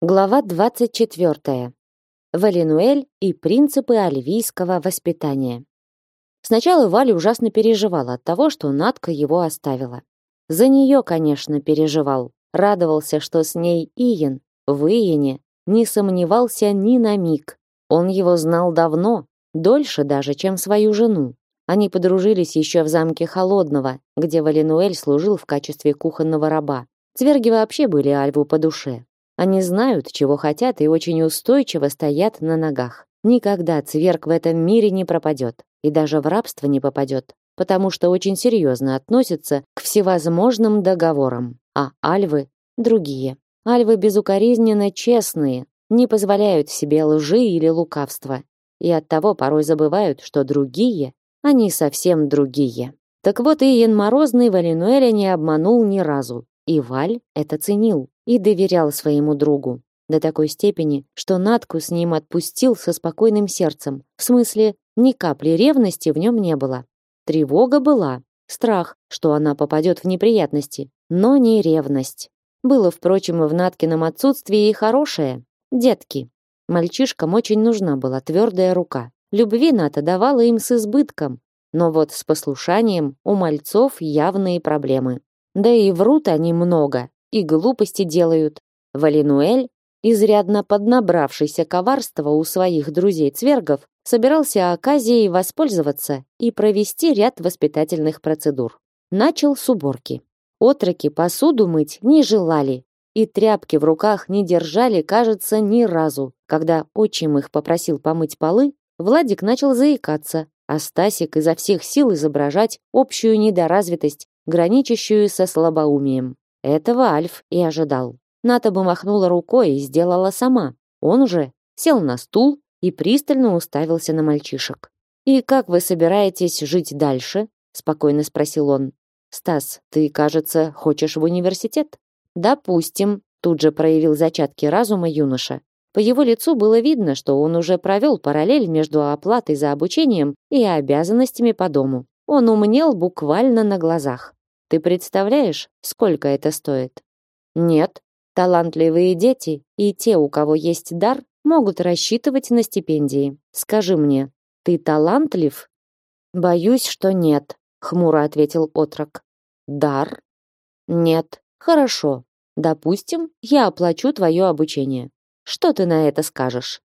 Глава 24. Валинуэль и принципы альвийского воспитания. Сначала Валя ужасно переживала от того, что Натка его оставила. За нее, конечно, переживал. Радовался, что с ней Иен, в Иене, не сомневался ни на миг. Он его знал давно, дольше даже, чем свою жену. Они подружились еще в замке Холодного, где Валинуэль служил в качестве кухонного раба. Цверги вообще были Альву по душе. Они знают, чего хотят и очень устойчиво стоят на ногах. Никогда цверг в этом мире не пропадет и даже в рабство не попадет, потому что очень серьезно относятся к всевозможным договорам, а альвы другие. Альвы безукоризненно честные, не позволяют себе лжи или лукавства, и оттого порой забывают, что другие, они совсем другие. Так вот, Иен Морозный Валинуэля не обманул ни разу, и Валь это ценил и доверял своему другу. До такой степени, что Натку с ним отпустил со спокойным сердцем. В смысле, ни капли ревности в нем не было. Тревога была, страх, что она попадет в неприятности, но не ревность. Было, впрочем, и в Наткином отсутствии и хорошее. Детки. Мальчишкам очень нужна была твердая рука. Любви Ната давала им с избытком, но вот с послушанием у мальцов явные проблемы. Да и врут они много, и глупости делают. Валинуэль, изрядно поднабравшийся коварства у своих друзей-цвергов, собирался оказией воспользоваться и провести ряд воспитательных процедур. Начал с уборки. Отроки посуду мыть не желали, и тряпки в руках не держали, кажется, ни разу. Когда отчим их попросил помыть полы, Владик начал заикаться, а Стасик изо всех сил изображать общую недоразвитость, граничащую со слабоумием. Этого Альф и ожидал. Ната бы махнула рукой и сделала сама. Он же сел на стул и пристально уставился на мальчишек. «И как вы собираетесь жить дальше?» — спокойно спросил он. «Стас, ты, кажется, хочешь в университет?» «Допустим», — тут же проявил зачатки разума юноша. По его лицу было видно, что он уже провел параллель между оплатой за обучением и обязанностями по дому. Он умнел буквально на глазах. Ты представляешь, сколько это стоит? Нет. Талантливые дети и те, у кого есть дар, могут рассчитывать на стипендии. Скажи мне, ты талантлив? Боюсь, что нет, хмуро ответил отрок. Дар? Нет. Хорошо. Допустим, я оплачу твое обучение. Что ты на это скажешь?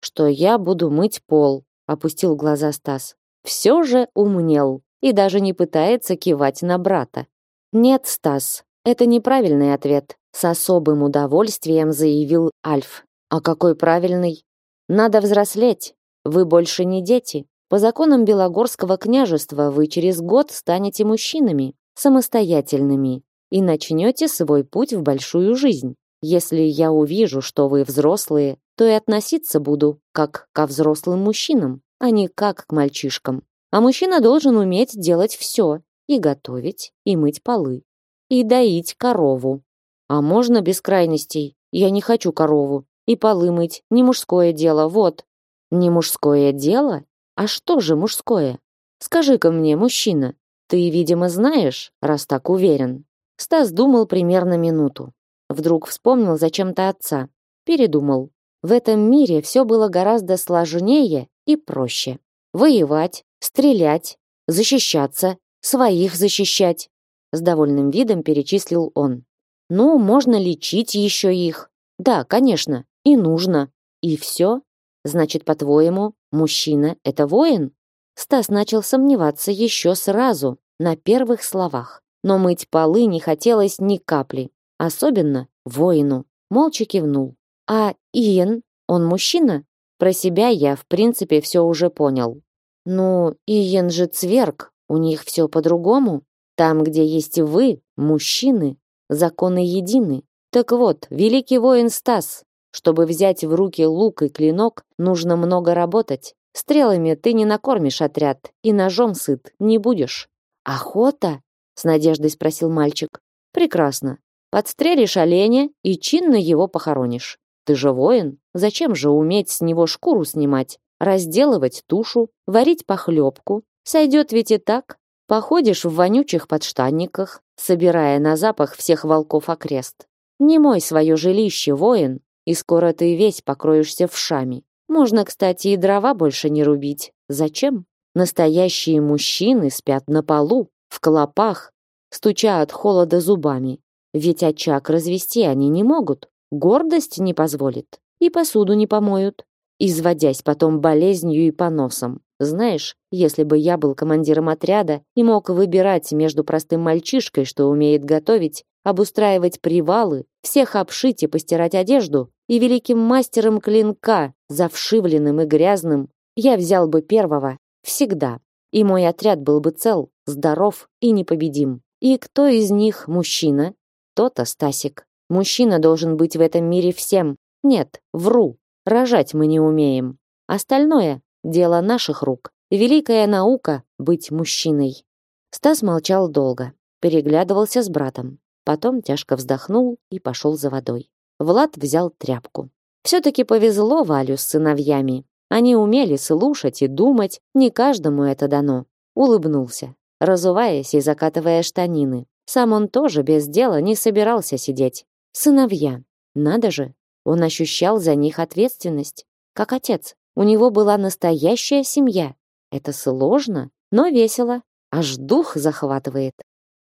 Что я буду мыть пол, опустил глаза Стас. Все же умнел и даже не пытается кивать на брата. Нет, Стас, это неправильный ответ, с особым удовольствием заявил Альф. А какой правильный? Надо взрослеть. Вы больше не дети. По законам Белогорского княжества вы через год станете мужчинами, самостоятельными и начнете свой путь в большую жизнь. Если я увижу, что вы взрослые, то и относиться буду как ко взрослым мужчинам, а не как к мальчишкам. А мужчина должен уметь делать все. И готовить, и мыть полы, и доить корову. А можно без крайностей? Я не хочу корову. И полы мыть, не мужское дело, вот. Не мужское дело? А что же мужское? Скажи-ка мне, мужчина, ты, видимо, знаешь, раз так уверен. Стас думал примерно минуту. Вдруг вспомнил зачем-то отца. Передумал. В этом мире все было гораздо сложнее и проще. Воевать, стрелять, защищаться, своих защищать, с довольным видом перечислил он. Ну, можно лечить еще их. Да, конечно, и нужно. И все? Значит, по-твоему, мужчина это воин? Стас начал сомневаться еще сразу, на первых словах. Но мыть полы не хотелось ни капли, особенно воину. Молча кивнул. А Иен, он мужчина? Про себя я, в принципе, все уже понял. Ну, Иен же цверг, у них все по-другому. Там, где есть вы, мужчины, законы едины. Так вот, великий воин Стас, чтобы взять в руки лук и клинок, нужно много работать. Стрелами ты не накормишь отряд, и ножом сыт не будешь. Охота? С надеждой спросил мальчик. Прекрасно. Подстрелишь оленя и чинно его похоронишь. Ты же воин, зачем же уметь с него шкуру снимать? Разделывать тушу, варить похлебку. Сойдет ведь и так. Походишь в вонючих подштанниках, собирая на запах всех волков окрест. Не мой свое жилище, воин, и скоро ты весь покроешься вшами. Можно, кстати, и дрова больше не рубить. Зачем? Настоящие мужчины спят на полу, в клопах, стуча от холода зубами. Ведь очаг развести они не могут. Гордость не позволит. И посуду не помоют. Изводясь потом болезнью и поносом. Знаешь, если бы я был командиром отряда и мог выбирать между простым мальчишкой, что умеет готовить, обустраивать привалы, всех обшить и постирать одежду, и великим мастером клинка, завшивленным и грязным, я взял бы первого всегда. И мой отряд был бы цел, здоров и непобедим. И кто из них мужчина? То-то Стасик. Мужчина должен быть в этом мире всем. Нет, вру. Рожать мы не умеем. Остальное Дело наших рук. Великая наука быть мужчиной. Стас молчал долго, переглядывался с братом. Потом тяжко вздохнул и пошел за водой. Влад взял тряпку. Все-таки повезло Валю с сыновьями. Они умели слушать и думать, не каждому это дано. Улыбнулся, разуваясь и закатывая штанины. Сам он тоже без дела не собирался сидеть. Сыновья. Надо же. Он ощущал за них ответственность. Как отец. У него была настоящая семья. Это сложно, но весело. Аж дух захватывает.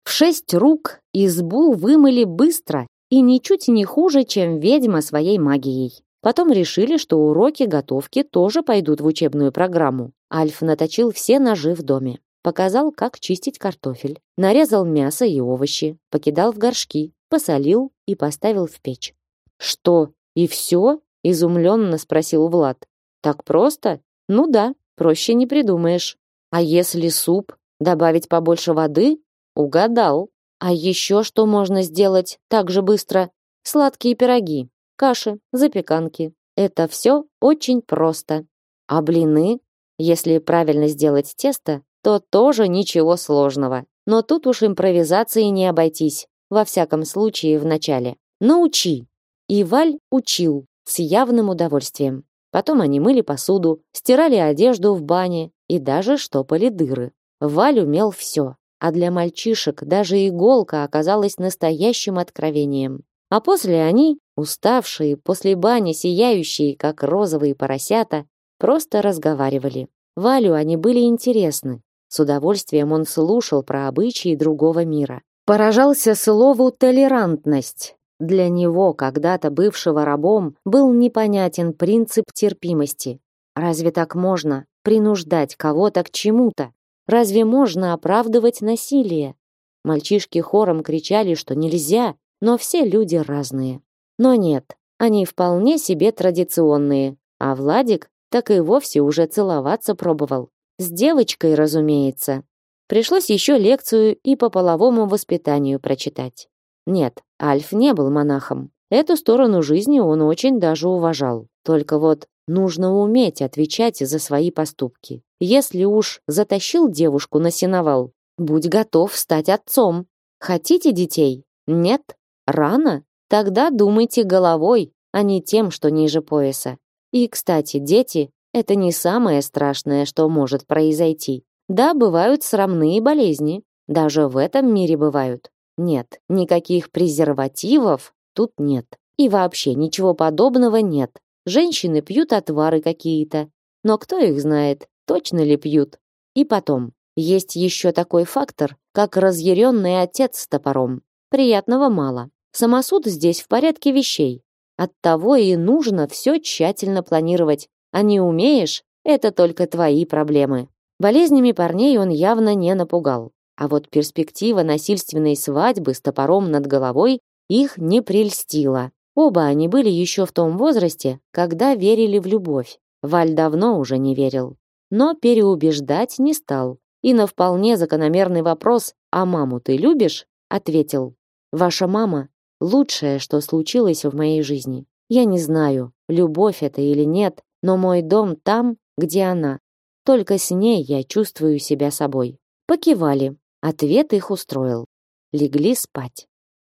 В шесть рук избу вымыли быстро и ничуть не хуже, чем ведьма своей магией. Потом решили, что уроки готовки тоже пойдут в учебную программу. Альф наточил все ножи в доме. Показал, как чистить картофель. Нарезал мясо и овощи. Покидал в горшки. Посолил и поставил в печь. «Что, и все?» – изумленно спросил Влад. Так просто? Ну да, проще не придумаешь. А если суп? Добавить побольше воды? Угадал. А еще что можно сделать так же быстро? Сладкие пироги, каши, запеканки. Это все очень просто. А блины? Если правильно сделать тесто, то тоже ничего сложного. Но тут уж импровизации не обойтись, во всяком случае в начале. Научи. И Валь учил с явным удовольствием. Потом они мыли посуду, стирали одежду в бане и даже штопали дыры. Валь умел все, а для мальчишек даже иголка оказалась настоящим откровением. А после они, уставшие, после бани сияющие, как розовые поросята, просто разговаривали. Валю они были интересны. С удовольствием он слушал про обычаи другого мира. Поражался слову «толерантность», для него, когда-то бывшего рабом, был непонятен принцип терпимости. Разве так можно принуждать кого-то к чему-то? Разве можно оправдывать насилие? Мальчишки хором кричали, что нельзя, но все люди разные. Но нет, они вполне себе традиционные, а Владик так и вовсе уже целоваться пробовал. С девочкой, разумеется. Пришлось еще лекцию и по половому воспитанию прочитать. Нет, Альф не был монахом. Эту сторону жизни он очень даже уважал. Только вот нужно уметь отвечать за свои поступки. Если уж затащил девушку на сеновал, будь готов стать отцом. Хотите детей? Нет? Рано? Тогда думайте головой, а не тем, что ниже пояса. И, кстати, дети – это не самое страшное, что может произойти. Да, бывают срамные болезни. Даже в этом мире бывают. Нет, никаких презервативов тут нет. И вообще ничего подобного нет. Женщины пьют отвары какие-то. Но кто их знает, точно ли пьют? И потом, есть еще такой фактор, как разъяренный отец с топором. Приятного мало. Самосуд здесь в порядке вещей. Оттого и нужно все тщательно планировать. А не умеешь – это только твои проблемы. Болезнями парней он явно не напугал. А вот перспектива насильственной свадьбы с топором над головой их не прельстила. Оба они были еще в том возрасте, когда верили в любовь. Валь давно уже не верил. Но переубеждать не стал. И на вполне закономерный вопрос «А маму ты любишь?» ответил «Ваша мама – лучшее, что случилось в моей жизни. Я не знаю, любовь это или нет, но мой дом там, где она. Только с ней я чувствую себя собой». Покивали. Ответ их устроил. Легли спать.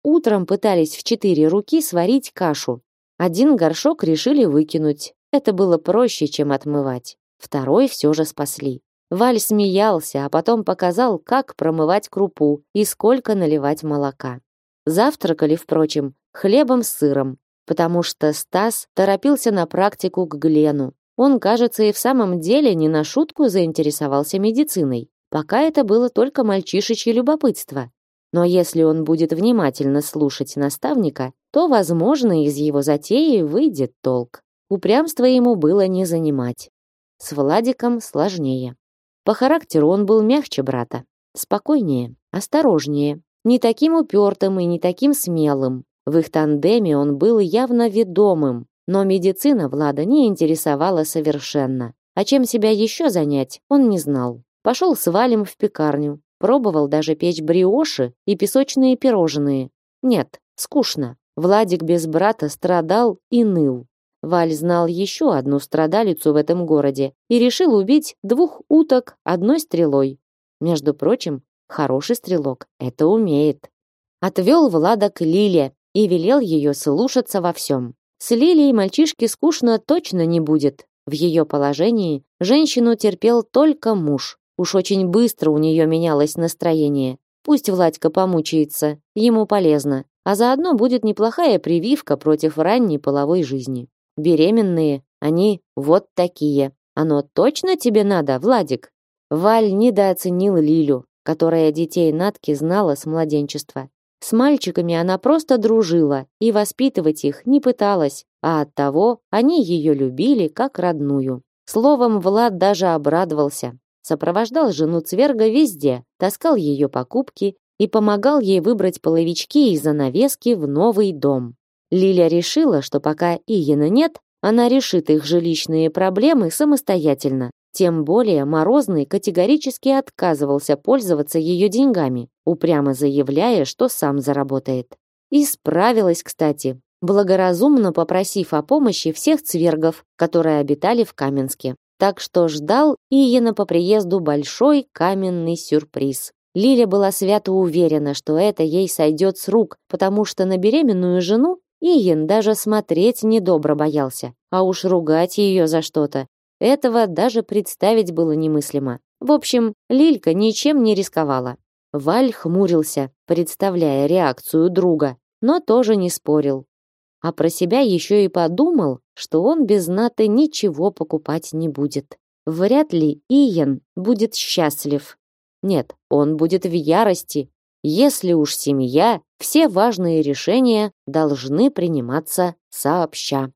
Утром пытались в четыре руки сварить кашу. Один горшок решили выкинуть. Это было проще, чем отмывать. Второй все же спасли. Валь смеялся, а потом показал, как промывать крупу и сколько наливать молока. Завтракали, впрочем, хлебом с сыром. потому что Стас торопился на практику к Глену. Он, кажется, и в самом деле не на шутку заинтересовался медициной. Пока это было только мальчишечье любопытство. Но если он будет внимательно слушать наставника, то, возможно, из его затеи выйдет толк. Упрямство ему было не занимать. С Владиком сложнее. По характеру он был мягче брата, спокойнее, осторожнее, не таким упертым и не таким смелым. В их тандеме он был явно ведомым, но медицина Влада не интересовала совершенно. А чем себя еще занять, он не знал. Пошел с Валем в пекарню, пробовал даже печь бриоши и песочные пирожные. Нет, скучно. Владик без брата страдал и ныл. Валь знал еще одну страдалицу в этом городе и решил убить двух уток одной стрелой. Между прочим, хороший стрелок это умеет. Отвел Влада к Лиле и велел ее слушаться во всем. С Лилией мальчишке скучно точно не будет. В ее положении женщину терпел только муж. Уж очень быстро у нее менялось настроение. Пусть Владька помучается, ему полезно, а заодно будет неплохая прививка против ранней половой жизни. Беременные, они вот такие. Оно точно тебе надо, Владик? Валь недооценил Лилю, которая детей Натки знала с младенчества. С мальчиками она просто дружила и воспитывать их не пыталась, а оттого они ее любили как родную. Словом, Влад даже обрадовался. Сопровождал жену Цверга везде, таскал ее покупки и помогал ей выбрать половички и занавески в новый дом. Лиля решила, что пока Иена нет, она решит их жилищные проблемы самостоятельно, тем более Морозный категорически отказывался пользоваться ее деньгами, упрямо заявляя, что сам заработает. И справилась, кстати, благоразумно попросив о помощи всех цвергов, которые обитали в Каменске. Так что ждал Иена по приезду большой каменный сюрприз. Лиля была свято уверена, что это ей сойдет с рук, потому что на беременную жену Иен даже смотреть недобро боялся, а уж ругать ее за что-то этого даже представить было немыслимо. В общем, Лилька ничем не рисковала. Валь хмурился, представляя реакцию друга, но тоже не спорил. А про себя еще и подумал, что он без Наты ничего покупать не будет. Вряд ли Иен будет счастлив. Нет, он будет в ярости. Если уж семья, все важные решения должны приниматься сообща.